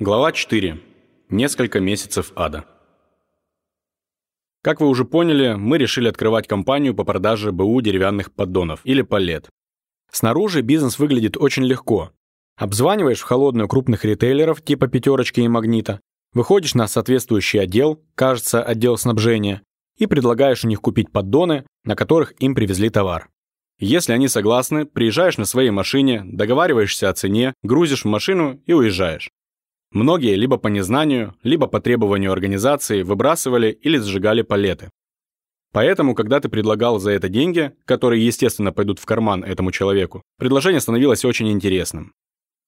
Глава 4. Несколько месяцев ада. Как вы уже поняли, мы решили открывать компанию по продаже БУ деревянных поддонов или палет. Снаружи бизнес выглядит очень легко. Обзваниваешь в холодную крупных ритейлеров типа «Пятерочки» и «Магнита», выходишь на соответствующий отдел, кажется, отдел снабжения, и предлагаешь у них купить поддоны, на которых им привезли товар. Если они согласны, приезжаешь на своей машине, договариваешься о цене, грузишь в машину и уезжаешь. Многие либо по незнанию, либо по требованию организации выбрасывали или сжигали палеты. Поэтому, когда ты предлагал за это деньги, которые, естественно, пойдут в карман этому человеку, предложение становилось очень интересным.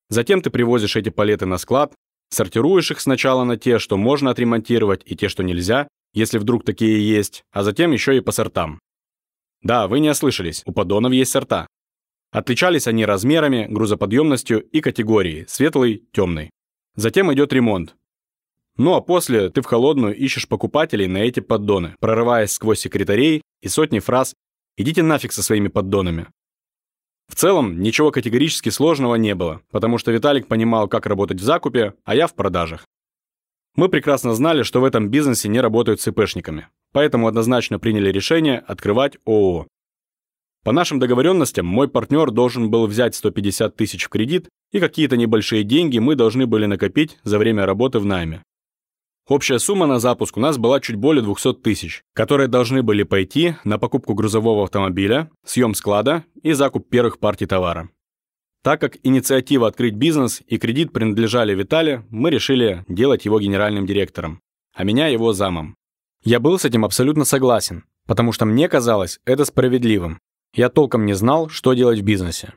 Затем ты привозишь эти палеты на склад, сортируешь их сначала на те, что можно отремонтировать, и те, что нельзя, если вдруг такие есть, а затем еще и по сортам. Да, вы не ослышались, у поддонов есть сорта. Отличались они размерами, грузоподъемностью и категорией – светлый, темный. Затем идет ремонт. Ну а после ты в холодную ищешь покупателей на эти поддоны, прорываясь сквозь секретарей и сотни фраз «идите нафиг со своими поддонами». В целом, ничего категорически сложного не было, потому что Виталик понимал, как работать в закупе, а я в продажах. Мы прекрасно знали, что в этом бизнесе не работают с ИПшниками, поэтому однозначно приняли решение открывать ООО. По нашим договоренностям, мой партнер должен был взять 150 тысяч в кредит, и какие-то небольшие деньги мы должны были накопить за время работы в найме. Общая сумма на запуск у нас была чуть более 200 тысяч, которые должны были пойти на покупку грузового автомобиля, съем склада и закуп первых партий товара. Так как инициатива открыть бизнес и кредит принадлежали Витале, мы решили делать его генеральным директором, а меня его замом. Я был с этим абсолютно согласен, потому что мне казалось это справедливым. Я толком не знал, что делать в бизнесе.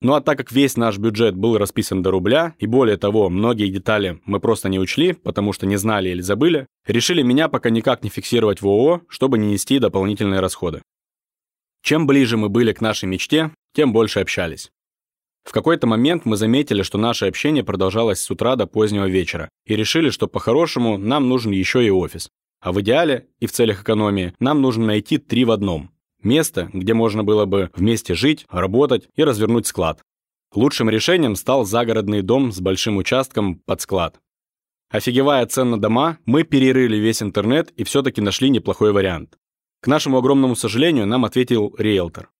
Ну а так как весь наш бюджет был расписан до рубля, и более того, многие детали мы просто не учли, потому что не знали или забыли, решили меня пока никак не фиксировать в ООО, чтобы не нести дополнительные расходы. Чем ближе мы были к нашей мечте, тем больше общались. В какой-то момент мы заметили, что наше общение продолжалось с утра до позднего вечера, и решили, что по-хорошему нам нужен еще и офис. А в идеале и в целях экономии нам нужно найти три в одном. Место, где можно было бы вместе жить, работать и развернуть склад. Лучшим решением стал загородный дом с большим участком под склад. Офигевая цен на дома, мы перерыли весь интернет и все-таки нашли неплохой вариант. К нашему огромному сожалению, нам ответил риэлтор.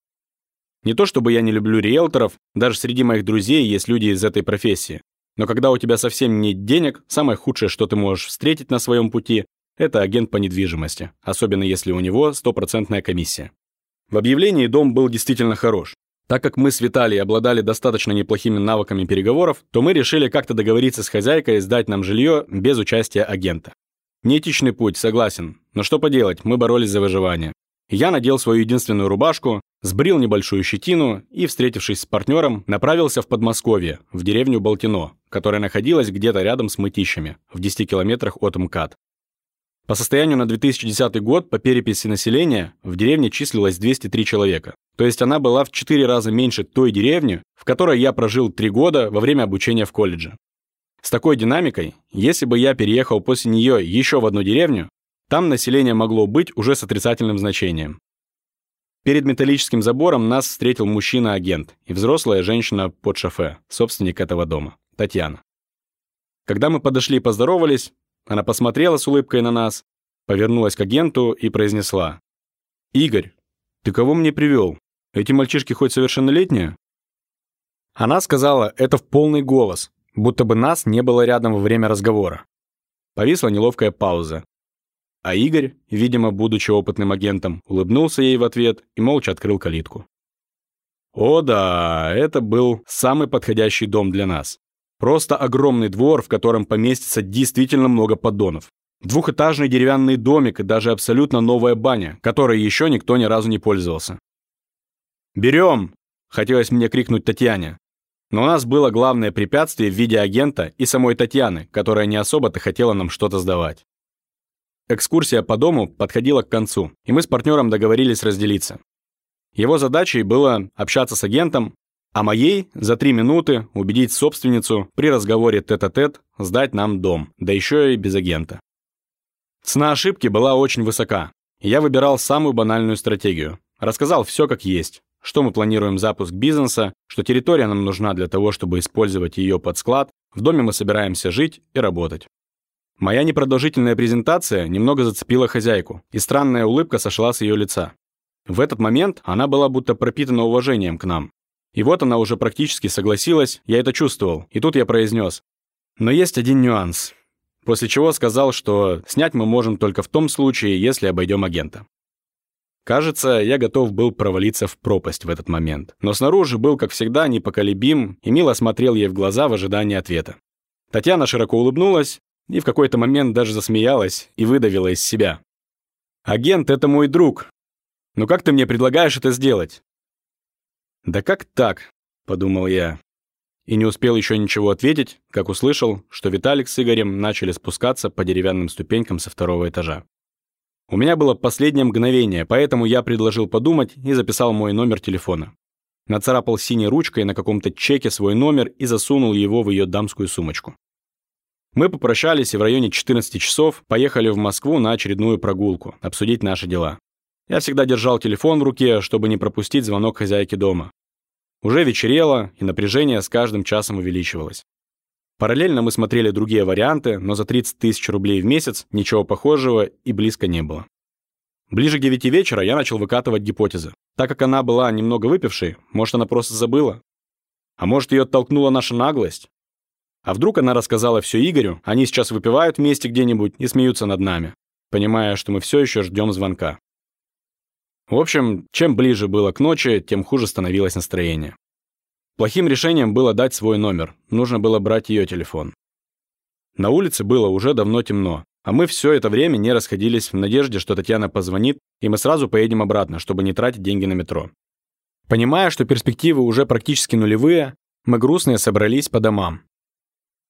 Не то чтобы я не люблю риэлторов, даже среди моих друзей есть люди из этой профессии. Но когда у тебя совсем нет денег, самое худшее, что ты можешь встретить на своем пути, это агент по недвижимости, особенно если у него стопроцентная комиссия. В объявлении дом был действительно хорош. Так как мы с Виталией обладали достаточно неплохими навыками переговоров, то мы решили как-то договориться с хозяйкой сдать нам жилье без участия агента. Неэтичный путь, согласен, но что поделать, мы боролись за выживание. Я надел свою единственную рубашку, сбрил небольшую щетину и, встретившись с партнером, направился в Подмосковье, в деревню Болтино, которая находилась где-то рядом с Мытищами, в 10 километрах от МКАД. По состоянию на 2010 год по переписи населения в деревне числилось 203 человека. То есть она была в 4 раза меньше той деревни, в которой я прожил 3 года во время обучения в колледже. С такой динамикой, если бы я переехал после нее еще в одну деревню, там население могло быть уже с отрицательным значением. Перед металлическим забором нас встретил мужчина-агент и взрослая женщина под шофе, собственник этого дома, Татьяна. Когда мы подошли и поздоровались, она посмотрела с улыбкой на нас, повернулась к агенту и произнесла. «Игорь, ты кого мне привел? Эти мальчишки хоть совершеннолетние?» Она сказала это в полный голос, будто бы нас не было рядом во время разговора. Повисла неловкая пауза. А Игорь, видимо, будучи опытным агентом, улыбнулся ей в ответ и молча открыл калитку. О да, это был самый подходящий дом для нас. Просто огромный двор, в котором поместится действительно много поддонов. Двухэтажный деревянный домик и даже абсолютно новая баня, которой еще никто ни разу не пользовался. «Берем!» – хотелось мне крикнуть Татьяне. Но у нас было главное препятствие в виде агента и самой Татьяны, которая не особо-то хотела нам что-то сдавать. Экскурсия по дому подходила к концу, и мы с партнером договорились разделиться. Его задачей было общаться с агентом, а моей за три минуты убедить собственницу при разговоре тет-а-тет -тет сдать нам дом, да еще и без агента. Цена ошибки была очень высока, я выбирал самую банальную стратегию. Рассказал все как есть, что мы планируем запуск бизнеса, что территория нам нужна для того, чтобы использовать ее под склад, В доме мы собираемся жить и работать. Моя непродолжительная презентация немного зацепила хозяйку, и странная улыбка сошла с ее лица. В этот момент она была будто пропитана уважением к нам. И вот она уже практически согласилась, я это чувствовал, и тут я произнес. Но есть один нюанс. После чего сказал, что снять мы можем только в том случае, если обойдем агента. Кажется, я готов был провалиться в пропасть в этот момент. Но снаружи был, как всегда, непоколебим и мило смотрел ей в глаза в ожидании ответа. Татьяна широко улыбнулась и в какой-то момент даже засмеялась и выдавила из себя. «Агент — это мой друг. Но как ты мне предлагаешь это сделать?» «Да как так?» — подумал я. И не успел еще ничего ответить, как услышал, что Виталик с Игорем начали спускаться по деревянным ступенькам со второго этажа. У меня было последнее мгновение, поэтому я предложил подумать и записал мой номер телефона. Нацарапал синей ручкой на каком-то чеке свой номер и засунул его в ее дамскую сумочку. Мы попрощались и в районе 14 часов поехали в Москву на очередную прогулку, обсудить наши дела. Я всегда держал телефон в руке, чтобы не пропустить звонок хозяйки дома. Уже вечерело, и напряжение с каждым часом увеличивалось. Параллельно мы смотрели другие варианты, но за 30 тысяч рублей в месяц ничего похожего и близко не было. Ближе к 9 вечера я начал выкатывать гипотезы. Так как она была немного выпившей, может, она просто забыла? А может, ее оттолкнула наша наглость? А вдруг она рассказала все Игорю, они сейчас выпивают вместе где-нибудь и смеются над нами, понимая, что мы все еще ждем звонка. В общем, чем ближе было к ночи, тем хуже становилось настроение. Плохим решением было дать свой номер, нужно было брать ее телефон. На улице было уже давно темно, а мы все это время не расходились в надежде, что Татьяна позвонит, и мы сразу поедем обратно, чтобы не тратить деньги на метро. Понимая, что перспективы уже практически нулевые, мы грустные собрались по домам.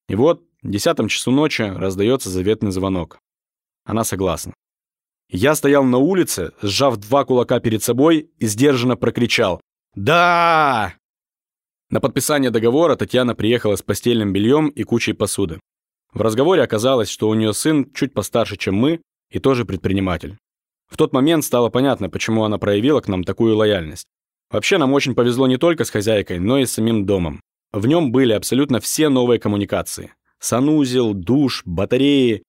И вот, в десятом часу ночи раздается заветный звонок. Она согласна. Я стоял на улице, сжав два кулака перед собой и сдержанно прокричал «Да!». На подписание договора Татьяна приехала с постельным бельем и кучей посуды. В разговоре оказалось, что у нее сын чуть постарше, чем мы, и тоже предприниматель. В тот момент стало понятно, почему она проявила к нам такую лояльность. Вообще нам очень повезло не только с хозяйкой, но и с самим домом. В нем были абсолютно все новые коммуникации. Санузел, душ, батареи.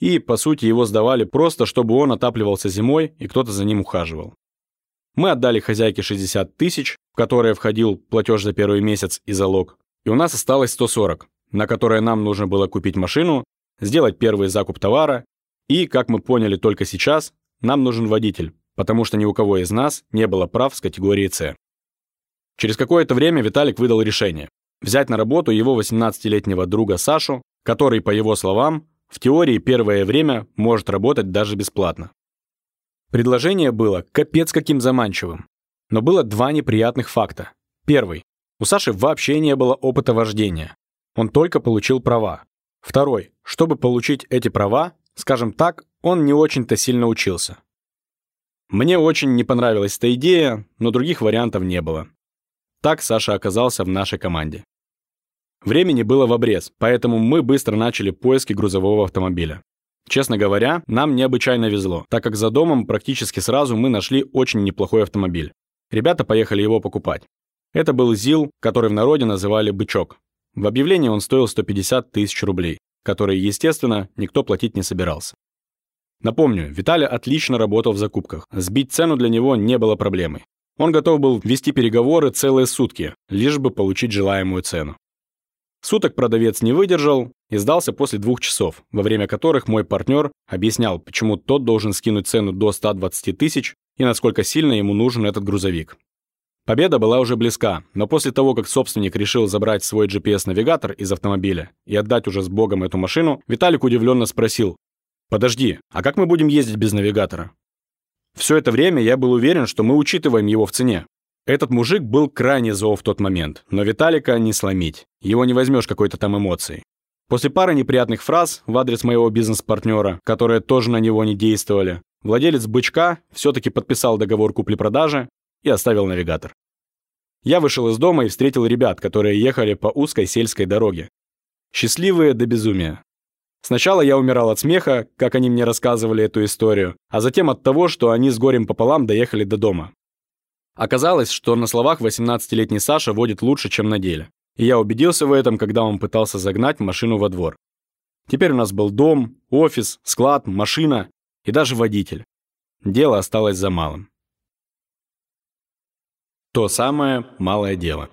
И, по сути, его сдавали просто, чтобы он отапливался зимой и кто-то за ним ухаживал. Мы отдали хозяйке 60 тысяч, в которые входил платеж за первый месяц и залог, и у нас осталось 140, на которые нам нужно было купить машину, сделать первый закуп товара, и, как мы поняли только сейчас, нам нужен водитель, потому что ни у кого из нас не было прав с категории С. Через какое-то время Виталик выдал решение взять на работу его 18-летнего друга Сашу, который, по его словам, в теории первое время может работать даже бесплатно. Предложение было капец каким заманчивым. Но было два неприятных факта. Первый. У Саши вообще не было опыта вождения. Он только получил права. Второй. Чтобы получить эти права, скажем так, он не очень-то сильно учился. Мне очень не понравилась эта идея, но других вариантов не было. Так Саша оказался в нашей команде. Времени было в обрез, поэтому мы быстро начали поиски грузового автомобиля. Честно говоря, нам необычайно везло, так как за домом практически сразу мы нашли очень неплохой автомобиль. Ребята поехали его покупать. Это был ЗИЛ, который в народе называли «бычок». В объявлении он стоил 150 тысяч рублей, которые, естественно, никто платить не собирался. Напомню, Виталий отлично работал в закупках. Сбить цену для него не было проблемой. Он готов был вести переговоры целые сутки, лишь бы получить желаемую цену. Суток продавец не выдержал и сдался после двух часов, во время которых мой партнер объяснял, почему тот должен скинуть цену до 120 тысяч и насколько сильно ему нужен этот грузовик. Победа была уже близка, но после того, как собственник решил забрать свой GPS-навигатор из автомобиля и отдать уже с богом эту машину, Виталик удивленно спросил, «Подожди, а как мы будем ездить без навигатора?» Все это время я был уверен, что мы учитываем его в цене, этот мужик был крайне зол в тот момент, но Виталика не сломить. Его не возьмешь какой-то там эмоцией. После пары неприятных фраз в адрес моего бизнес-партнера, которые тоже на него не действовали, владелец «Бычка» все-таки подписал договор купли-продажи и оставил навигатор. Я вышел из дома и встретил ребят, которые ехали по узкой сельской дороге. Счастливые до безумия. Сначала я умирал от смеха, как они мне рассказывали эту историю, а затем от того, что они с горем пополам доехали до дома. Оказалось, что на словах 18-летний Саша водит лучше, чем на деле. И я убедился в этом, когда он пытался загнать машину во двор. Теперь у нас был дом, офис, склад, машина и даже водитель. Дело осталось за малым. То самое малое дело.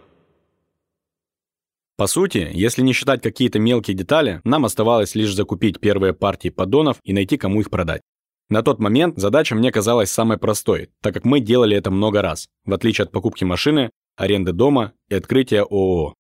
По сути, если не считать какие-то мелкие детали, нам оставалось лишь закупить первые партии поддонов и найти, кому их продать. На тот момент задача мне казалась самой простой, так как мы делали это много раз, в отличие от покупки машины, аренды дома и открытия ООО.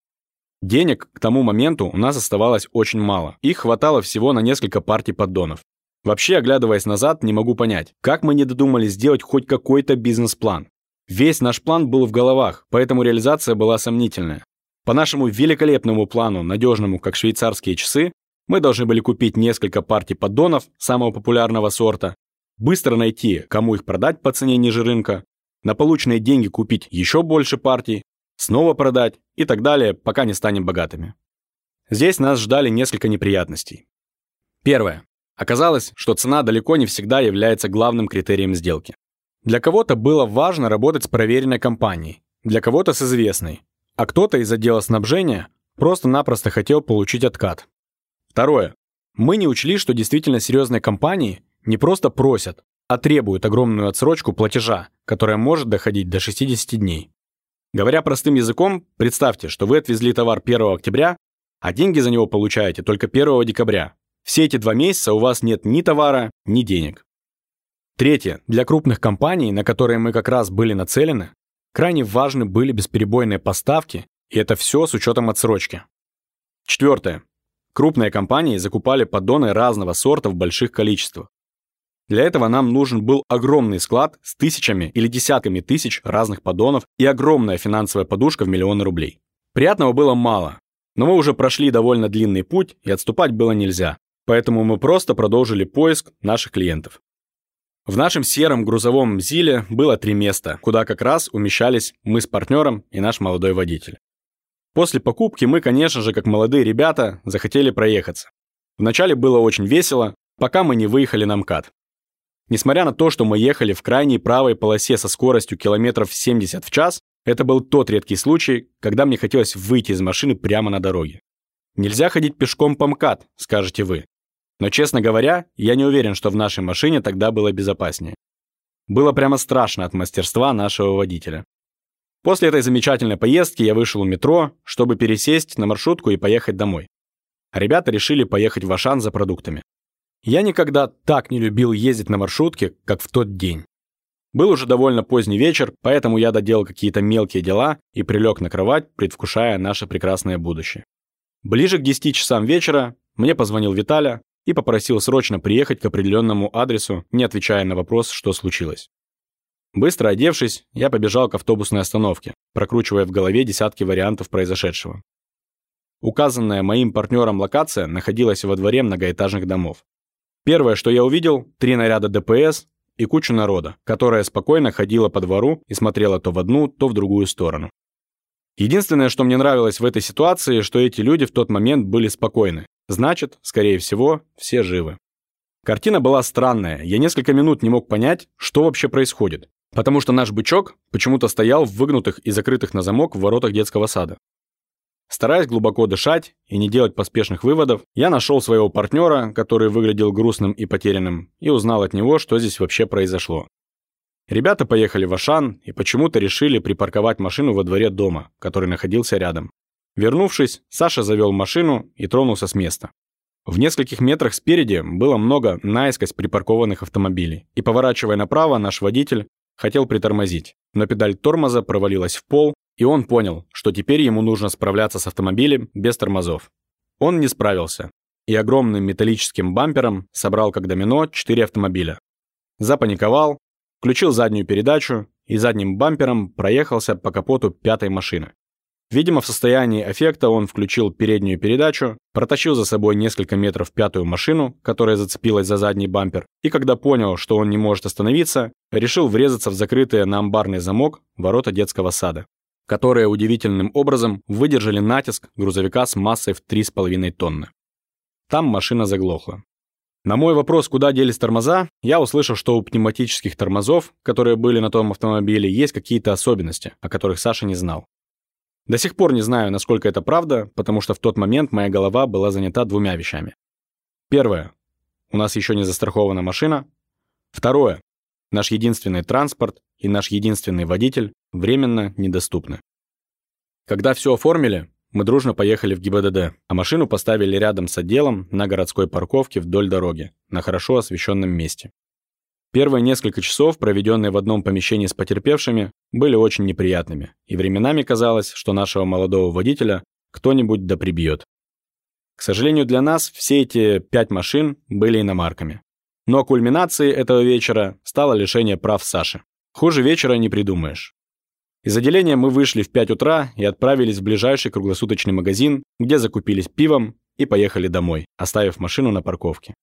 Денег к тому моменту у нас оставалось очень мало. Их хватало всего на несколько партий поддонов. Вообще, оглядываясь назад, не могу понять, как мы не додумались сделать хоть какой-то бизнес-план. Весь наш план был в головах, поэтому реализация была сомнительная. По нашему великолепному плану, надежному как швейцарские часы, мы должны были купить несколько партий поддонов самого популярного сорта, быстро найти, кому их продать по цене ниже рынка, на полученные деньги купить еще больше партий, снова продать и так далее, пока не станем богатыми. Здесь нас ждали несколько неприятностей. Первое. Оказалось, что цена далеко не всегда является главным критерием сделки. Для кого-то было важно работать с проверенной компанией, для кого-то с известной, а кто-то из отдела снабжения просто-напросто хотел получить откат. Второе. Мы не учли, что действительно серьезные компании не просто просят, а требуют огромную отсрочку платежа, которая может доходить до 60 дней. Говоря простым языком, представьте, что вы отвезли товар 1 октября, а деньги за него получаете только 1 декабря. Все эти два месяца у вас нет ни товара, ни денег. Третье. Для крупных компаний, на которые мы как раз были нацелены, Крайне важны были бесперебойные поставки, и это все с учетом отсрочки. Четвертое. Крупные компании закупали поддоны разного сорта в больших количествах. Для этого нам нужен был огромный склад с тысячами или десятками тысяч разных поддонов и огромная финансовая подушка в миллионы рублей. Приятного было мало, но мы уже прошли довольно длинный путь, и отступать было нельзя. Поэтому мы просто продолжили поиск наших клиентов. В нашем сером грузовом ЗИЛе было три места, куда как раз умещались мы с партнером и наш молодой водитель. После покупки мы, конечно же, как молодые ребята, захотели проехаться. Вначале было очень весело, пока мы не выехали на МКАД. Несмотря на то, что мы ехали в крайней правой полосе со скоростью километров 70 в час, это был тот редкий случай, когда мне хотелось выйти из машины прямо на дороге. Нельзя ходить пешком по МКАД, скажете вы. Но, честно говоря, я не уверен, что в нашей машине тогда было безопаснее. Было прямо страшно от мастерства нашего водителя. После этой замечательной поездки я вышел у метро, чтобы пересесть на маршрутку и поехать домой. Ребята решили поехать в Ашан за продуктами. Я никогда так не любил ездить на маршрутке, как в тот день. Был уже довольно поздний вечер, поэтому я доделал какие-то мелкие дела и прилег на кровать, предвкушая наше прекрасное будущее. Ближе к 10 часам вечера мне позвонил Виталя, и попросил срочно приехать к определенному адресу, не отвечая на вопрос, что случилось. Быстро одевшись, я побежал к автобусной остановке, прокручивая в голове десятки вариантов произошедшего. Указанная моим партнером локация находилась во дворе многоэтажных домов. Первое, что я увидел, три наряда ДПС и кучу народа, которая спокойно ходила по двору и смотрела то в одну, то в другую сторону. Единственное, что мне нравилось в этой ситуации, что эти люди в тот момент были спокойны, Значит, скорее всего, все живы. Картина была странная, я несколько минут не мог понять, что вообще происходит, потому что наш бычок почему-то стоял в выгнутых и закрытых на замок в воротах детского сада. Стараясь глубоко дышать и не делать поспешных выводов, я нашел своего партнера, который выглядел грустным и потерянным, и узнал от него, что здесь вообще произошло. Ребята поехали в Ашан и почему-то решили припарковать машину во дворе дома, который находился рядом. Вернувшись, Саша завел машину и тронулся с места. В нескольких метрах спереди было много наискось припаркованных автомобилей, и поворачивая направо, наш водитель хотел притормозить, но педаль тормоза провалилась в пол, и он понял, что теперь ему нужно справляться с автомобилем без тормозов. Он не справился, и огромным металлическим бампером собрал как домино четыре автомобиля. Запаниковал, включил заднюю передачу и задним бампером проехался по капоту пятой машины. Видимо, в состоянии аффекта он включил переднюю передачу, протащил за собой несколько метров пятую машину, которая зацепилась за задний бампер, и когда понял, что он не может остановиться, решил врезаться в закрытые на амбарный замок ворота детского сада, которые удивительным образом выдержали натиск грузовика с массой в 3,5 тонны. Там машина заглохла. На мой вопрос, куда делись тормоза, я услышал, что у пневматических тормозов, которые были на том автомобиле, есть какие-то особенности, о которых Саша не знал. До сих пор не знаю, насколько это правда, потому что в тот момент моя голова была занята двумя вещами. Первое. У нас еще не застрахована машина. Второе. Наш единственный транспорт и наш единственный водитель временно недоступны. Когда все оформили, мы дружно поехали в ГИБДД, а машину поставили рядом с отделом на городской парковке вдоль дороги, на хорошо освещенном месте. Первые несколько часов, проведенные в одном помещении с потерпевшими, были очень неприятными, и временами казалось, что нашего молодого водителя кто-нибудь да прибьет. К сожалению для нас, все эти пять машин были иномарками. Но кульминацией этого вечера стало лишение прав Саши. Хуже вечера не придумаешь. Из отделения мы вышли в 5 утра и отправились в ближайший круглосуточный магазин, где закупились пивом и поехали домой, оставив машину на парковке.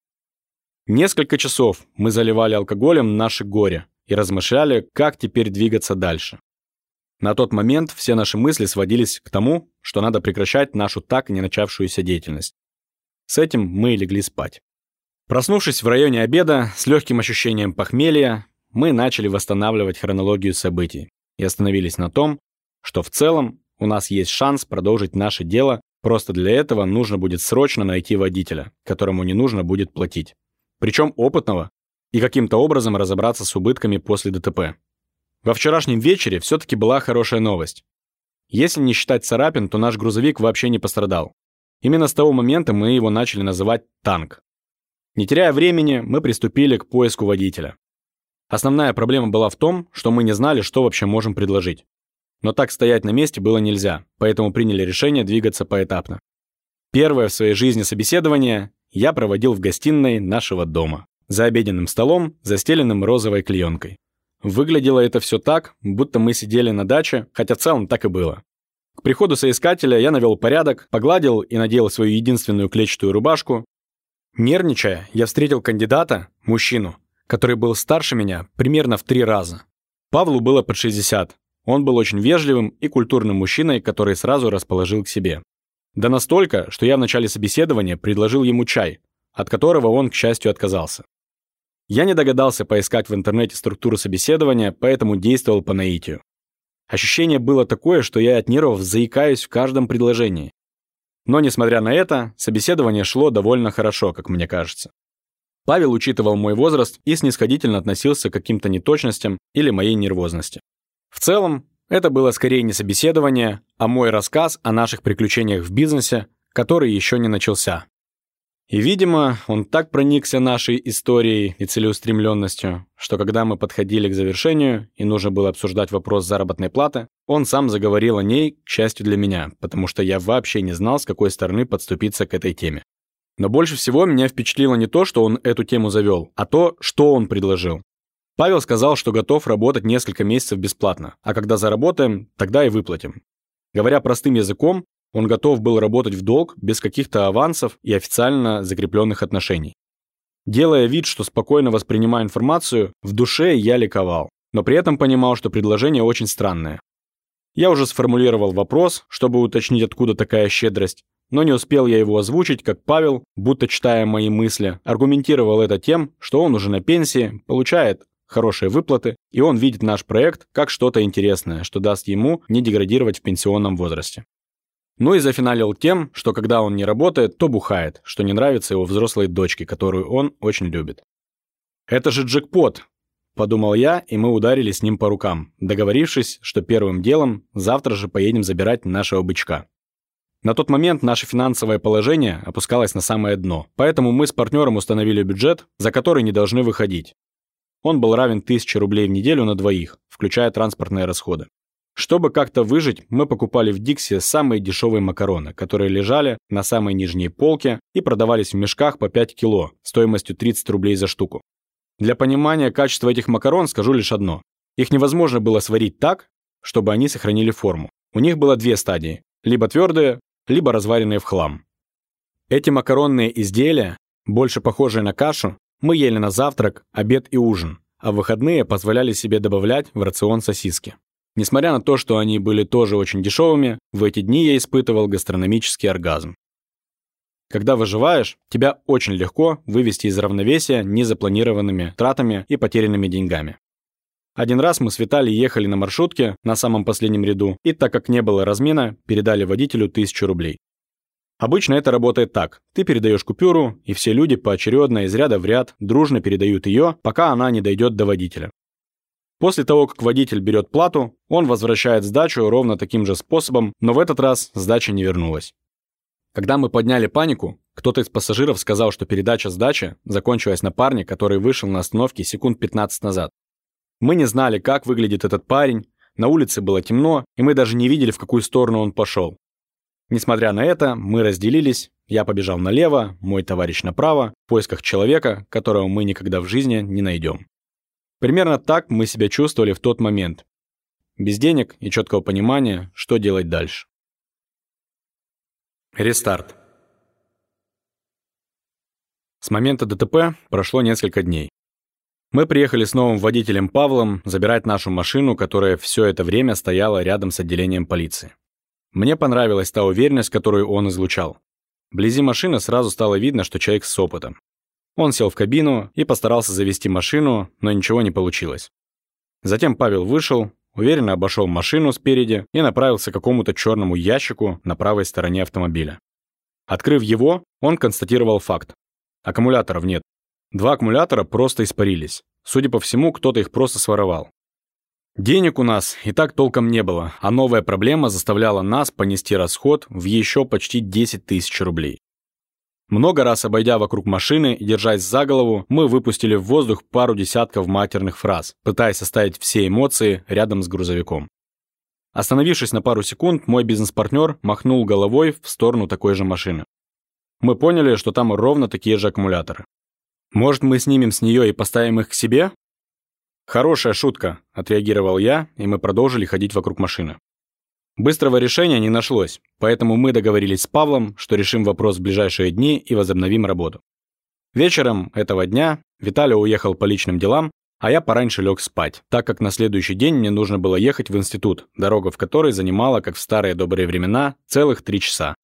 Несколько часов мы заливали алкоголем наше горе и размышляли, как теперь двигаться дальше. На тот момент все наши мысли сводились к тому, что надо прекращать нашу так и не начавшуюся деятельность. С этим мы и легли спать. Проснувшись в районе обеда с легким ощущением похмелья, мы начали восстанавливать хронологию событий и остановились на том, что в целом у нас есть шанс продолжить наше дело, просто для этого нужно будет срочно найти водителя, которому не нужно будет платить. Причем опытного, и каким-то образом разобраться с убытками после ДТП. Во вчерашнем вечере все-таки была хорошая новость. Если не считать царапин, то наш грузовик вообще не пострадал. Именно с того момента мы его начали называть «танк». Не теряя времени, мы приступили к поиску водителя. Основная проблема была в том, что мы не знали, что вообще можем предложить. Но так стоять на месте было нельзя, поэтому приняли решение двигаться поэтапно. Первое в своей жизни собеседование я проводил в гостиной нашего дома, за обеденным столом, застеленным розовой клеенкой. Выглядело это все так, будто мы сидели на даче, хотя в целом так и было. К приходу соискателя я навел порядок, погладил и надел свою единственную клетчатую рубашку. Нервничая, я встретил кандидата, мужчину, который был старше меня примерно в три раза. Павлу было под 60. Он был очень вежливым и культурным мужчиной, который сразу расположил к себе. Да настолько, что я в начале собеседования предложил ему чай, от которого он, к счастью, отказался. Я не догадался поискать в интернете структуру собеседования, поэтому действовал по наитию. Ощущение было такое, что я от нервов заикаюсь в каждом предложении. Но, несмотря на это, собеседование шло довольно хорошо, как мне кажется. Павел учитывал мой возраст и снисходительно относился к каким-то неточностям или моей нервозности. В целом, это было скорее не собеседование, а мой рассказ о наших приключениях в бизнесе, который еще не начался. И, видимо, он так проникся нашей историей и целеустремленностью, что когда мы подходили к завершению и нужно было обсуждать вопрос заработной платы, он сам заговорил о ней, к счастью для меня, потому что я вообще не знал, с какой стороны подступиться к этой теме. Но больше всего меня впечатлило не то, что он эту тему завел, а то, что он предложил. Павел сказал, что готов работать несколько месяцев бесплатно, а когда заработаем, тогда и выплатим. Говоря простым языком, он готов был работать в долг без каких-то авансов и официально закрепленных отношений. Делая вид, что спокойно воспринимаю информацию, в душе я ликовал, но при этом понимал, что предложение очень странное. Я уже сформулировал вопрос, чтобы уточнить, откуда такая щедрость, но не успел я его озвучить, как Павел, будто читая мои мысли, аргументировал это тем, что он уже на пенсии, получает хорошие выплаты, и он видит наш проект как что-то интересное, что даст ему не деградировать в пенсионном возрасте. Ну и зафиналил тем, что когда он не работает, то бухает, что не нравится его взрослой дочке, которую он очень любит. «Это же джекпот!» – подумал я, и мы ударили с ним по рукам, договорившись, что первым делом завтра же поедем забирать нашего бычка. На тот момент наше финансовое положение опускалось на самое дно, поэтому мы с партнером установили бюджет, за который не должны выходить. Он был равен 1000 рублей в неделю на двоих, включая транспортные расходы. Чтобы как-то выжить, мы покупали в Дикси самые дешевые макароны, которые лежали на самой нижней полке и продавались в мешках по 5 кило, стоимостью 30 рублей за штуку. Для понимания качества этих макарон скажу лишь одно. Их невозможно было сварить так, чтобы они сохранили форму. У них было две стадии – либо твердые, либо разваренные в хлам. Эти макаронные изделия, больше похожие на кашу, мы ели на завтрак, обед и ужин, а в выходные позволяли себе добавлять в рацион сосиски. Несмотря на то, что они были тоже очень дешевыми, в эти дни я испытывал гастрономический оргазм. Когда выживаешь, тебя очень легко вывести из равновесия незапланированными тратами и потерянными деньгами. Один раз мы с Виталием ехали на маршрутке на самом последнем ряду, и так как не было размена, передали водителю тысячу рублей. Обычно это работает так. Ты передаешь купюру, и все люди поочередно из ряда в ряд дружно передают ее, пока она не дойдет до водителя. После того, как водитель берет плату, он возвращает сдачу ровно таким же способом, но в этот раз сдача не вернулась. Когда мы подняли панику, кто-то из пассажиров сказал, что передача сдачи закончилась на парне, который вышел на остановке секунд 15 назад. Мы не знали, как выглядит этот парень, на улице было темно, и мы даже не видели, в какую сторону он пошел. Несмотря на это, мы разделились, я побежал налево, мой товарищ направо, в поисках человека, которого мы никогда в жизни не найдем. Примерно так мы себя чувствовали в тот момент. Без денег и четкого понимания, что делать дальше. Рестарт. С момента ДТП прошло несколько дней. Мы приехали с новым водителем Павлом забирать нашу машину, которая все это время стояла рядом с отделением полиции. Мне понравилась та уверенность, которую он излучал. Вблизи машины сразу стало видно, что человек с опытом. Он сел в кабину и постарался завести машину, но ничего не получилось. Затем Павел вышел, уверенно обошел машину спереди и направился к какому-то черному ящику на правой стороне автомобиля. Открыв его, он констатировал факт. Аккумуляторов нет. Два аккумулятора просто испарились. Судя по всему, кто-то их просто своровал. Денег у нас и так толком не было, а новая проблема заставляла нас понести расход в еще почти 10 тысяч рублей. Много раз обойдя вокруг машины и держась за голову, мы выпустили в воздух пару десятков матерных фраз, пытаясь оставить все эмоции рядом с грузовиком. Остановившись на пару секунд, мой бизнес-партнер махнул головой в сторону такой же машины. Мы поняли, что там ровно такие же аккумуляторы. Может, мы снимем с нее и поставим их к себе? «Хорошая шутка», — отреагировал я, и мы продолжили ходить вокруг машины. Быстрого решения не нашлось, поэтому мы договорились с Павлом, что решим вопрос в ближайшие дни и возобновим работу. Вечером этого дня Виталий уехал по личным делам, а я пораньше лег спать, так как на следующий день мне нужно было ехать в институт, дорога в который занимала, как в старые добрые времена, целых три часа.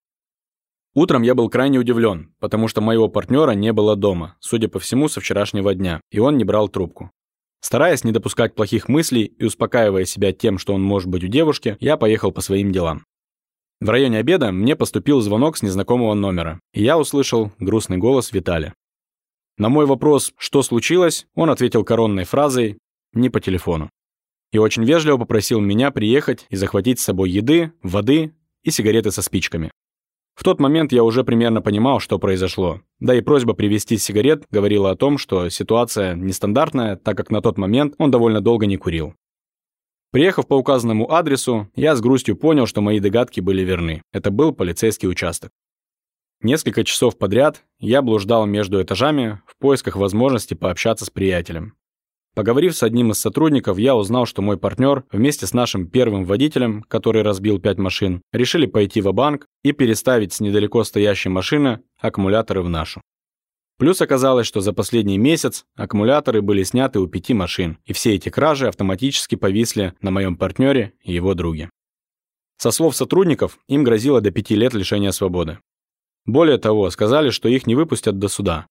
Утром я был крайне удивлен, потому что моего партнера не было дома, судя по всему, со вчерашнего дня, и он не брал трубку. Стараясь не допускать плохих мыслей и успокаивая себя тем, что он может быть у девушки, я поехал по своим делам. В районе обеда мне поступил звонок с незнакомого номера, и я услышал грустный голос Виталия. На мой вопрос «что случилось?», он ответил коронной фразой «не по телефону». И очень вежливо попросил меня приехать и захватить с собой еды, воды и сигареты со спичками. В тот момент я уже примерно понимал, что произошло. Да и просьба привезти сигарет говорила о том, что ситуация нестандартная, так как на тот момент он довольно долго не курил. Приехав по указанному адресу, я с грустью понял, что мои догадки были верны. Это был полицейский участок. Несколько часов подряд я блуждал между этажами в поисках возможности пообщаться с приятелем. Поговорив с одним из сотрудников, я узнал, что мой партнер вместе с нашим первым водителем, который разбил пять машин, решили пойти в банк и переставить с недалеко стоящей машины аккумуляторы в нашу. Плюс оказалось, что за последний месяц аккумуляторы были сняты у пяти машин, и все эти кражи автоматически повисли на моем партнере и его друге. Со слов сотрудников, им грозило до пяти лет лишения свободы. Более того, сказали, что их не выпустят до суда,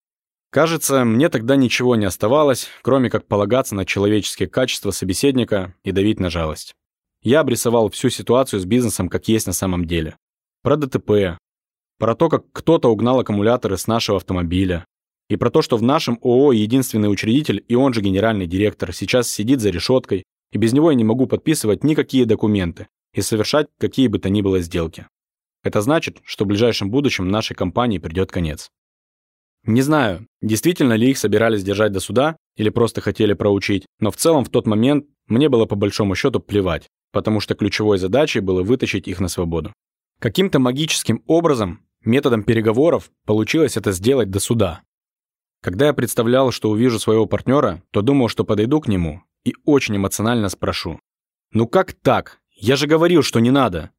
Кажется, мне тогда ничего не оставалось, кроме как полагаться на человеческие качества собеседника и давить на жалость. Я обрисовал всю ситуацию с бизнесом как есть на самом деле. Про ДТП, про то, как кто-то угнал аккумуляторы с нашего автомобиля, и про то, что в нашем ООО единственный учредитель и он же генеральный директор сейчас сидит за решеткой, и без него я не могу подписывать никакие документы и совершать какие бы то ни было сделки. Это значит, что в ближайшем будущем нашей компании придет конец. Не знаю, действительно ли их собирались держать до суда или просто хотели проучить, но в целом в тот момент мне было по большому счету плевать, потому что ключевой задачей было вытащить их на свободу. Каким-то магическим образом, методом переговоров, получилось это сделать до суда. Когда я представлял, что увижу своего партнера, то думал, что подойду к нему и очень эмоционально спрошу. «Ну как так? Я же говорил, что не надо!»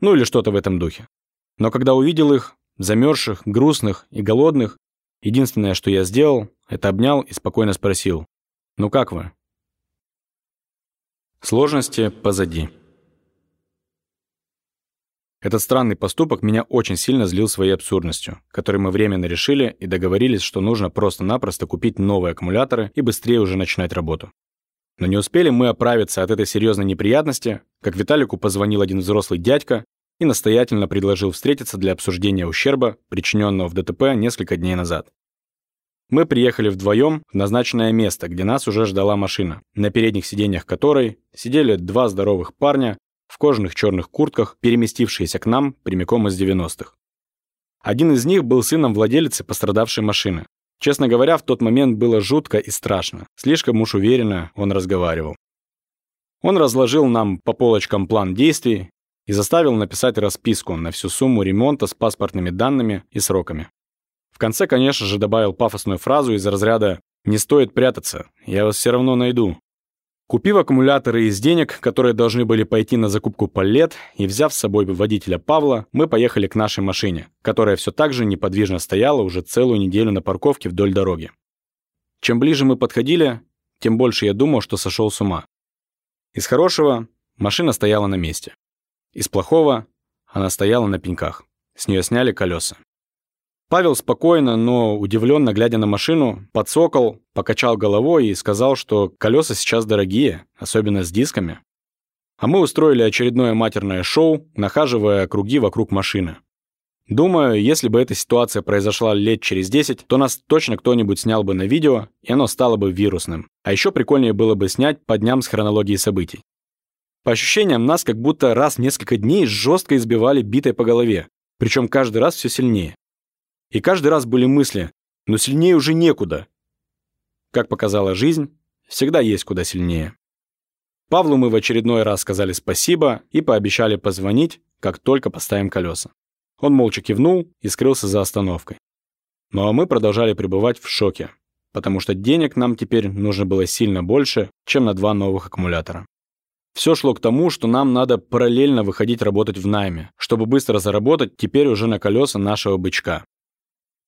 Ну или что-то в этом духе. Но когда увидел их, замерзших, грустных и голодных, Единственное, что я сделал, это обнял и спокойно спросил. «Ну как вы?» Сложности позади. Этот странный поступок меня очень сильно злил своей абсурдностью, которой мы временно решили и договорились, что нужно просто-напросто купить новые аккумуляторы и быстрее уже начинать работу. Но не успели мы оправиться от этой серьезной неприятности, как Виталику позвонил один взрослый дядька и настоятельно предложил встретиться для обсуждения ущерба, причиненного в ДТП несколько дней назад. Мы приехали вдвоем в назначенное место, где нас уже ждала машина, на передних сиденьях которой сидели два здоровых парня в кожаных черных куртках, переместившиеся к нам прямиком из 90-х. Один из них был сыном владелицы пострадавшей машины. Честно говоря, в тот момент было жутко и страшно. Слишком уж уверенно он разговаривал. Он разложил нам по полочкам план действий и заставил написать расписку на всю сумму ремонта с паспортными данными и сроками. В конце, конечно же, добавил пафосную фразу из разряда «Не стоит прятаться, я вас все равно найду». Купив аккумуляторы из денег, которые должны были пойти на закупку палет, и взяв с собой водителя Павла, мы поехали к нашей машине, которая все так же неподвижно стояла уже целую неделю на парковке вдоль дороги. Чем ближе мы подходили, тем больше я думал, что сошел с ума. Из хорошего машина стояла на месте. Из плохого она стояла на пеньках. С нее сняли колеса. Павел спокойно, но удивленно глядя на машину, подсокол, покачал головой и сказал, что колеса сейчас дорогие, особенно с дисками. А мы устроили очередное матерное шоу, нахаживая круги вокруг машины. Думаю, если бы эта ситуация произошла лет через 10, то нас точно кто-нибудь снял бы на видео, и оно стало бы вирусным. А еще прикольнее было бы снять по дням с хронологией событий. По ощущениям, нас как будто раз в несколько дней жестко избивали битой по голове, причем каждый раз все сильнее. И каждый раз были мысли, но сильнее уже некуда. Как показала жизнь, всегда есть куда сильнее. Павлу мы в очередной раз сказали спасибо и пообещали позвонить, как только поставим колеса. Он молча кивнул и скрылся за остановкой. Ну а мы продолжали пребывать в шоке, потому что денег нам теперь нужно было сильно больше, чем на два новых аккумулятора. Все шло к тому, что нам надо параллельно выходить работать в найме, чтобы быстро заработать теперь уже на колеса нашего бычка.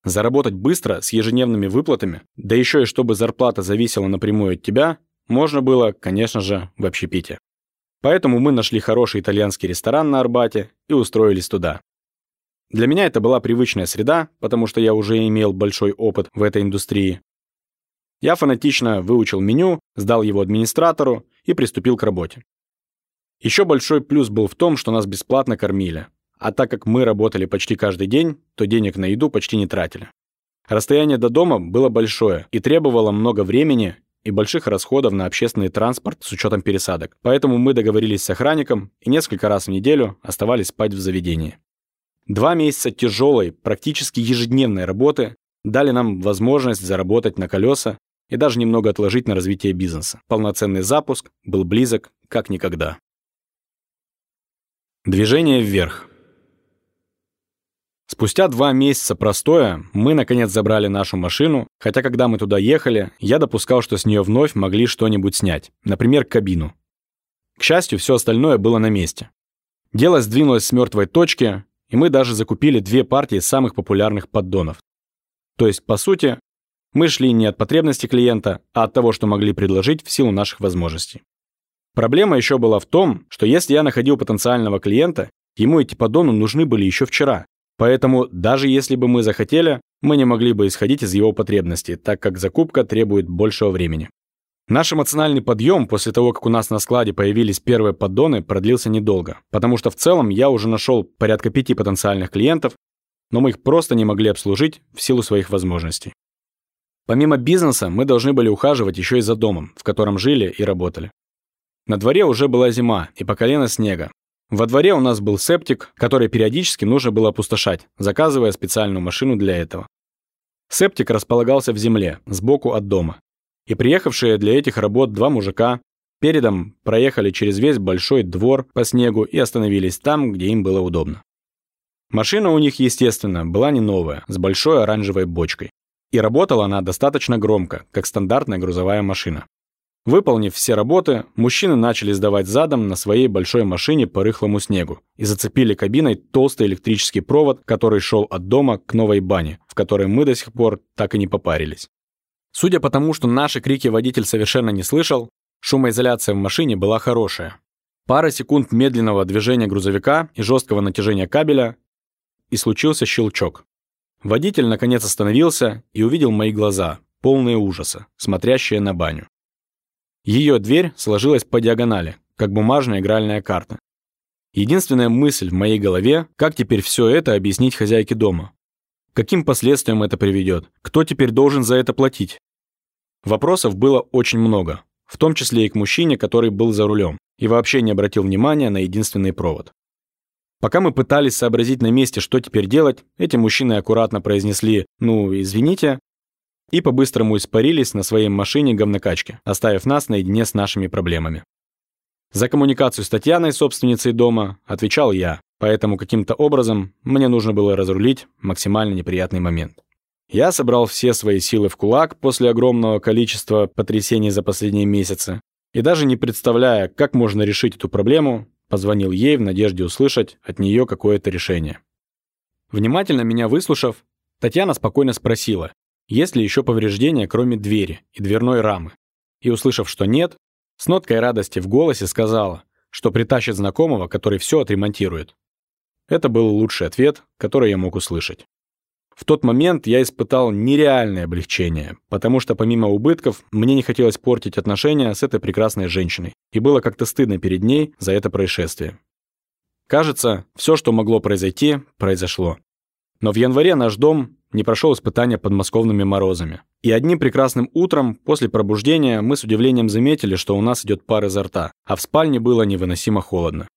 Заработать быстро, с ежедневными выплатами, да еще и чтобы зарплата зависела напрямую от тебя, можно было, конечно же, в общепите. Поэтому мы нашли хороший итальянский ресторан на Арбате и устроились туда. Для меня это была привычная среда, потому что я уже имел большой опыт в этой индустрии. Я фанатично выучил меню, сдал его администратору и приступил к работе. Еще большой плюс был в том, что нас бесплатно кормили. А так как мы работали почти каждый день, то денег на еду почти не тратили. Расстояние до дома было большое и требовало много времени и больших расходов на общественный транспорт с учетом пересадок. Поэтому мы договорились с охранником и несколько раз в неделю оставались спать в заведении. Два месяца тяжелой, практически ежедневной работы дали нам возможность заработать на колеса и даже немного отложить на развитие бизнеса. Полноценный запуск был близок как никогда. Движение вверх. Спустя два месяца простоя мы, наконец, забрали нашу машину, хотя когда мы туда ехали, я допускал, что с нее вновь могли что-нибудь снять, например, кабину. К счастью, все остальное было на месте. Дело сдвинулось с мертвой точки, и мы даже закупили две партии самых популярных поддонов. То есть, по сути, мы шли не от потребности клиента, а от того, что могли предложить в силу наших возможностей. Проблема еще была в том, что если я находил потенциального клиента, ему эти поддоны нужны были еще вчера, Поэтому даже если бы мы захотели, мы не могли бы исходить из его потребностей, так как закупка требует большего времени. Наш эмоциональный подъем после того, как у нас на складе появились первые поддоны, продлился недолго, потому что в целом я уже нашел порядка пяти потенциальных клиентов, но мы их просто не могли обслужить в силу своих возможностей. Помимо бизнеса, мы должны были ухаживать еще и за домом, в котором жили и работали. На дворе уже была зима и по колено снега, во дворе у нас был септик, который периодически нужно было опустошать, заказывая специальную машину для этого. Септик располагался в земле, сбоку от дома. И приехавшие для этих работ два мужика передом проехали через весь большой двор по снегу и остановились там, где им было удобно. Машина у них, естественно, была не новая, с большой оранжевой бочкой. И работала она достаточно громко, как стандартная грузовая машина. Выполнив все работы, мужчины начали сдавать задом на своей большой машине по рыхлому снегу и зацепили кабиной толстый электрический провод, который шел от дома к новой бане, в которой мы до сих пор так и не попарились. Судя по тому, что наши крики водитель совершенно не слышал, шумоизоляция в машине была хорошая. Пара секунд медленного движения грузовика и жесткого натяжения кабеля, и случился щелчок. Водитель наконец остановился и увидел мои глаза, полные ужаса, смотрящие на баню. Ее дверь сложилась по диагонали, как бумажная игральная карта. Единственная мысль в моей голове, как теперь все это объяснить хозяйке дома. Каким последствиям это приведет? Кто теперь должен за это платить? Вопросов было очень много, в том числе и к мужчине, который был за рулем, и вообще не обратил внимания на единственный провод. Пока мы пытались сообразить на месте, что теперь делать, эти мужчины аккуратно произнесли «ну, извините», и по-быстрому испарились на своей машине говнокачки, оставив нас наедине с нашими проблемами. За коммуникацию с Татьяной, собственницей дома, отвечал я, поэтому каким-то образом мне нужно было разрулить максимально неприятный момент. Я собрал все свои силы в кулак после огромного количества потрясений за последние месяцы, и даже не представляя, как можно решить эту проблему, позвонил ей в надежде услышать от нее какое-то решение. Внимательно меня выслушав, Татьяна спокойно спросила, есть ли еще повреждения, кроме двери и дверной рамы. И услышав, что нет, с ноткой радости в голосе сказала, что притащит знакомого, который все отремонтирует. Это был лучший ответ, который я мог услышать. В тот момент я испытал нереальное облегчение, потому что помимо убытков мне не хотелось портить отношения с этой прекрасной женщиной, и было как-то стыдно перед ней за это происшествие. Кажется, все, что могло произойти, произошло. Но в январе наш дом не прошел испытания подмосковными морозами. И одним прекрасным утром после пробуждения мы с удивлением заметили, что у нас идет пар изо рта, а в спальне было невыносимо холодно.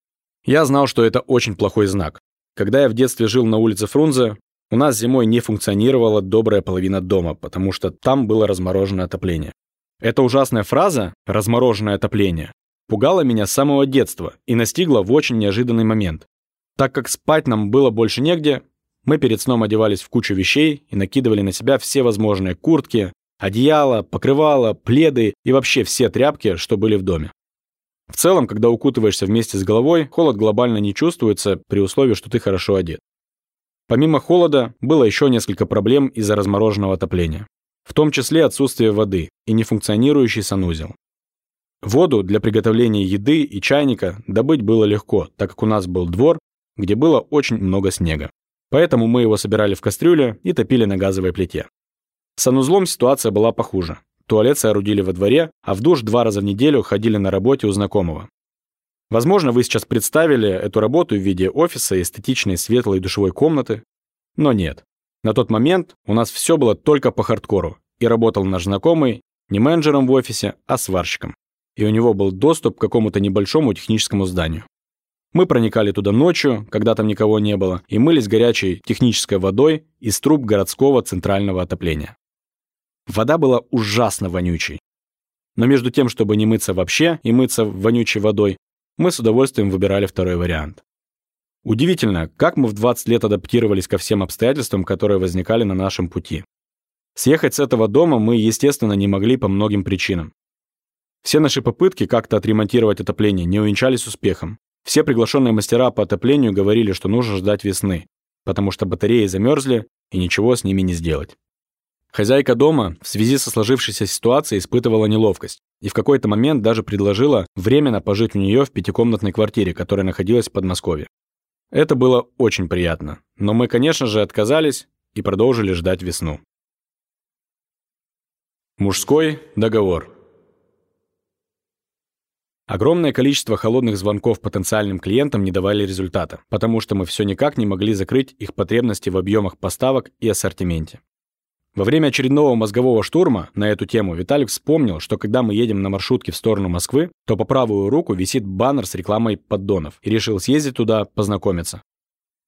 Я знал, что это очень плохой знак. Когда я в детстве жил на улице Фрунзе, у нас зимой не функционировала добрая половина дома, потому что там было размороженное отопление. Эта ужасная фраза «размороженное отопление» пугала меня с самого детства и настигла в очень неожиданный момент. Так как спать нам было больше негде, мы перед сном одевались в кучу вещей и накидывали на себя все возможные куртки, одеяла, покрывала, пледы и вообще все тряпки, что были в доме. В целом, когда укутываешься вместе с головой, холод глобально не чувствуется при условии, что ты хорошо одет. Помимо холода, было еще несколько проблем из-за размороженного отопления. В том числе отсутствие воды и нефункционирующий санузел. Воду для приготовления еды и чайника добыть было легко, так как у нас был двор, где было очень много снега. Поэтому мы его собирали в кастрюле и топили на газовой плите. С санузлом ситуация была похуже. Туалет соорудили во дворе, а в душ два раза в неделю ходили на работе у знакомого. Возможно, вы сейчас представили эту работу в виде офиса, эстетичной светлой душевой комнаты, но нет. На тот момент у нас все было только по хардкору, и работал наш знакомый не менеджером в офисе, а сварщиком. И у него был доступ к какому-то небольшому техническому зданию. Мы проникали туда ночью, когда там никого не было, и мылись горячей технической водой из труб городского центрального отопления. Вода была ужасно вонючей. Но между тем, чтобы не мыться вообще и мыться вонючей водой, мы с удовольствием выбирали второй вариант. Удивительно, как мы в 20 лет адаптировались ко всем обстоятельствам, которые возникали на нашем пути. Съехать с этого дома мы, естественно, не могли по многим причинам. Все наши попытки как-то отремонтировать отопление не увенчались успехом. Все приглашенные мастера по отоплению говорили, что нужно ждать весны, потому что батареи замерзли и ничего с ними не сделать. Хозяйка дома в связи со сложившейся ситуацией испытывала неловкость и в какой-то момент даже предложила временно пожить у нее в пятикомнатной квартире, которая находилась в Подмосковье. Это было очень приятно, но мы, конечно же, отказались и продолжили ждать весну. Мужской договор. Огромное количество холодных звонков потенциальным клиентам не давали результата, потому что мы все никак не могли закрыть их потребности в объемах поставок и ассортименте. Во время очередного мозгового штурма на эту тему Виталик вспомнил, что когда мы едем на маршрутке в сторону Москвы, то по правую руку висит баннер с рекламой поддонов, и решил съездить туда, познакомиться.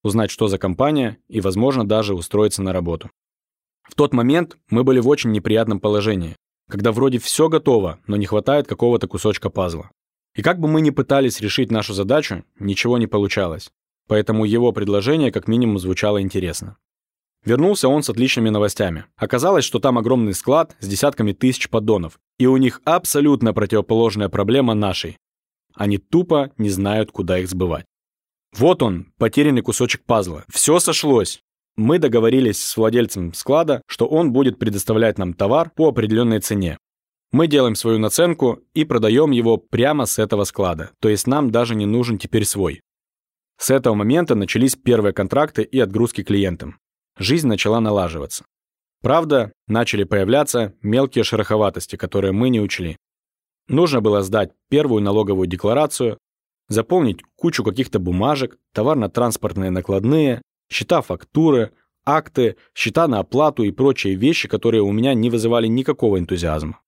Узнать, что за компания, и, возможно, даже устроиться на работу. В тот момент мы были в очень неприятном положении, когда вроде все готово, но не хватает какого-то кусочка пазла. И как бы мы ни пытались решить нашу задачу, ничего не получалось. Поэтому его предложение как минимум звучало интересно. Вернулся он с отличными новостями. Оказалось, что там огромный склад с десятками тысяч поддонов, и у них абсолютно противоположная проблема нашей. Они тупо не знают, куда их сбывать. Вот он, потерянный кусочек пазла. Все сошлось. Мы договорились с владельцем склада, что он будет предоставлять нам товар по определенной цене. Мы делаем свою наценку и продаем его прямо с этого склада, то есть нам даже не нужен теперь свой. С этого момента начались первые контракты и отгрузки клиентам. Жизнь начала налаживаться. Правда, начали появляться мелкие шероховатости, которые мы не учли. Нужно было сдать первую налоговую декларацию, заполнить кучу каких-то бумажек, товарно-транспортные накладные, счета фактуры, акты, счета на оплату и прочие вещи, которые у меня не вызывали никакого энтузиазма.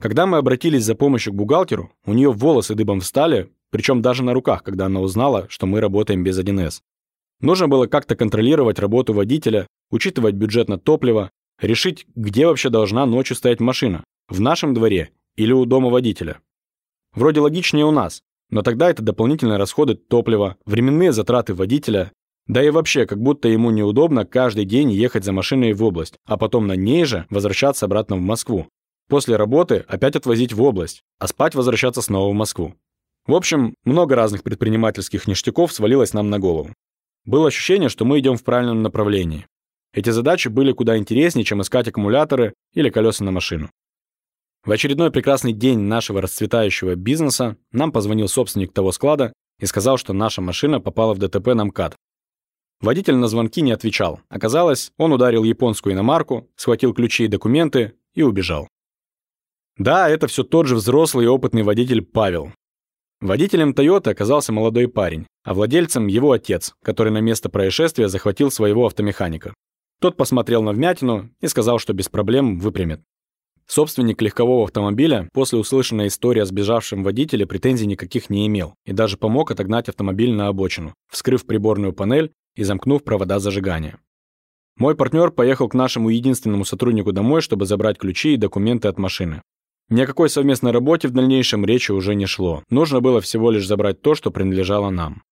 Когда мы обратились за помощью к бухгалтеру, у нее волосы дыбом встали, причем даже на руках, когда она узнала, что мы работаем без 1С. Нужно было как-то контролировать работу водителя, учитывать бюджет на топливо, решить, где вообще должна ночью стоять машина, в нашем дворе или у дома водителя. Вроде логичнее у нас, но тогда это дополнительные расходы топлива, временные затраты водителя, да и вообще, как будто ему неудобно каждый день ехать за машиной в область, а потом на ней же возвращаться обратно в Москву. После работы опять отвозить в область, а спать возвращаться снова в Москву. В общем, много разных предпринимательских ништяков свалилось нам на голову. Было ощущение, что мы идем в правильном направлении. Эти задачи были куда интереснее, чем искать аккумуляторы или колеса на машину. В очередной прекрасный день нашего расцветающего бизнеса нам позвонил собственник того склада и сказал, что наша машина попала в ДТП на МКАД. Водитель на звонки не отвечал. Оказалось, он ударил японскую иномарку, схватил ключи и документы и убежал. Да, это все тот же взрослый и опытный водитель Павел. Водителем Toyota оказался молодой парень, а владельцем его отец, который на место происшествия захватил своего автомеханика. Тот посмотрел на вмятину и сказал, что без проблем выпрямит. Собственник легкового автомобиля после услышанной истории о сбежавшем водителе претензий никаких не имел и даже помог отогнать автомобиль на обочину, вскрыв приборную панель и замкнув провода зажигания. Мой партнер поехал к нашему единственному сотруднику домой, чтобы забрать ключи и документы от машины. Ни о какой совместной работе в дальнейшем речи уже не шло. Нужно было всего лишь забрать то, что принадлежало нам.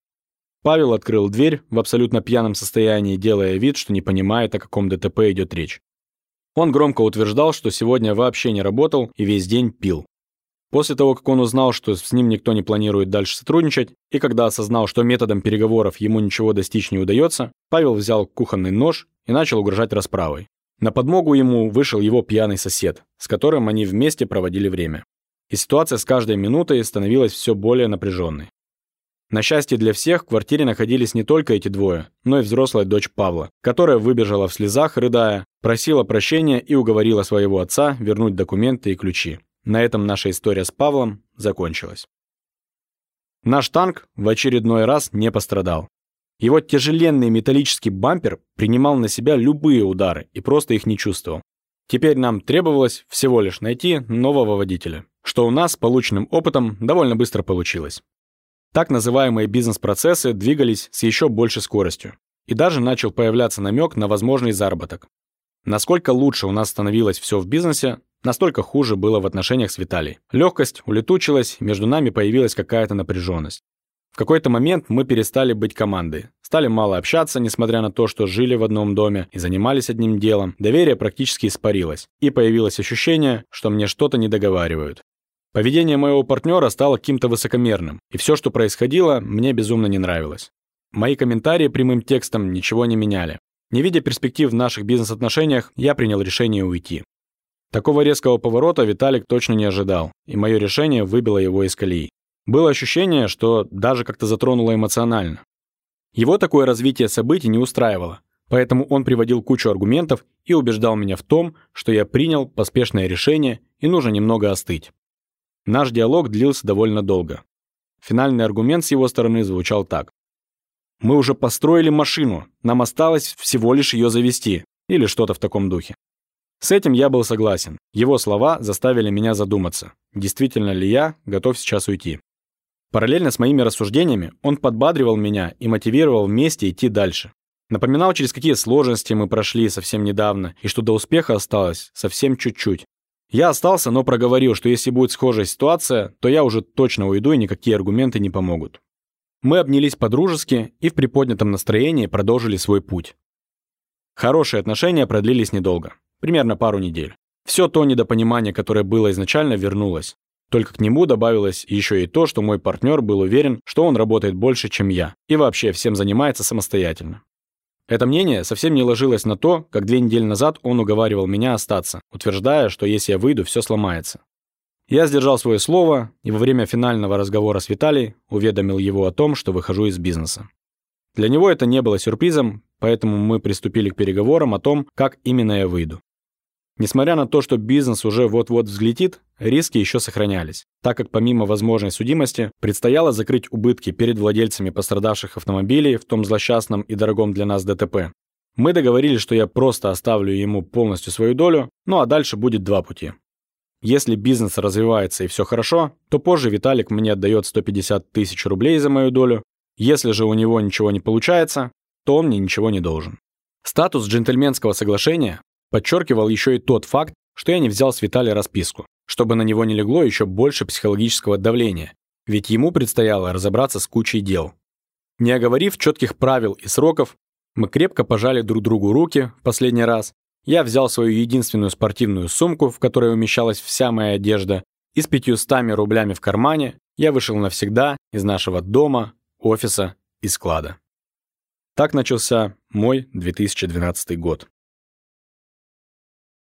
Павел открыл дверь в абсолютно пьяном состоянии, делая вид, что не понимает, о каком ДТП идет речь. Он громко утверждал, что сегодня вообще не работал и весь день пил. После того, как он узнал, что с ним никто не планирует дальше сотрудничать, и когда осознал, что методом переговоров ему ничего достичь не удается, Павел взял кухонный нож и начал угрожать расправой. На подмогу ему вышел его пьяный сосед, с которым они вместе проводили время. И ситуация с каждой минутой становилась все более напряженной. На счастье для всех, в квартире находились не только эти двое, но и взрослая дочь Павла, которая выбежала в слезах, рыдая, просила прощения и уговорила своего отца вернуть документы и ключи. На этом наша история с Павлом закончилась. Наш танк в очередной раз не пострадал. Его тяжеленный металлический бампер принимал на себя любые удары и просто их не чувствовал. Теперь нам требовалось всего лишь найти нового водителя, что у нас с полученным опытом довольно быстро получилось. Так называемые бизнес-процессы двигались с еще большей скоростью. И даже начал появляться намек на возможный заработок. Насколько лучше у нас становилось все в бизнесе, настолько хуже было в отношениях с Виталией. Легкость улетучилась, между нами появилась какая-то напряженность. В какой-то момент мы перестали быть командой. Стали мало общаться, несмотря на то, что жили в одном доме и занимались одним делом. Доверие практически испарилось. И появилось ощущение, что мне что-то не договаривают. Поведение моего партнера стало каким-то высокомерным, и все, что происходило, мне безумно не нравилось. Мои комментарии прямым текстом ничего не меняли. Не видя перспектив в наших бизнес-отношениях, я принял решение уйти. Такого резкого поворота Виталик точно не ожидал, и мое решение выбило его из колеи. Было ощущение, что даже как-то затронуло эмоционально. Его такое развитие событий не устраивало, поэтому он приводил кучу аргументов и убеждал меня в том, что я принял поспешное решение и нужно немного остыть. Наш диалог длился довольно долго. Финальный аргумент с его стороны звучал так. «Мы уже построили машину, нам осталось всего лишь ее завести» или что-то в таком духе. С этим я был согласен. Его слова заставили меня задуматься, действительно ли я готов сейчас уйти. Параллельно с моими рассуждениями он подбадривал меня и мотивировал вместе идти дальше. Напоминал, через какие сложности мы прошли совсем недавно, и что до успеха осталось совсем чуть-чуть. Я остался, но проговорил, что если будет схожая ситуация, то я уже точно уйду и никакие аргументы не помогут. Мы обнялись по-дружески и в приподнятом настроении продолжили свой путь. Хорошие отношения продлились недолго, примерно пару недель. Все то недопонимание, которое было изначально, вернулось. Только к нему добавилось еще и то, что мой партнер был уверен, что он работает больше, чем я, и вообще всем занимается самостоятельно. Это мнение совсем не ложилось на то, как две недели назад он уговаривал меня остаться, утверждая, что если я выйду, все сломается. Я сдержал свое слово и во время финального разговора с Виталией уведомил его о том, что выхожу из бизнеса. Для него это не было сюрпризом, поэтому мы приступили к переговорам о том, как именно я выйду. Несмотря на то, что бизнес уже вот-вот взлетит, риски еще сохранялись, так как помимо возможной судимости предстояло закрыть убытки перед владельцами пострадавших автомобилей в том злосчастном и дорогом для нас ДТП. Мы договорились, что я просто оставлю ему полностью свою долю, ну а дальше будет два пути. Если бизнес развивается и все хорошо, то позже Виталик мне отдает 150 тысяч рублей за мою долю. Если же у него ничего не получается, то он мне ничего не должен. Статус джентльменского соглашения Подчеркивал еще и тот факт, что я не взял с Виталия расписку, чтобы на него не легло еще больше психологического давления, ведь ему предстояло разобраться с кучей дел. Не оговорив четких правил и сроков, мы крепко пожали друг другу руки в последний раз. Я взял свою единственную спортивную сумку, в которой умещалась вся моя одежда, и с 500 рублями в кармане я вышел навсегда из нашего дома, офиса и склада. Так начался мой 2012 год.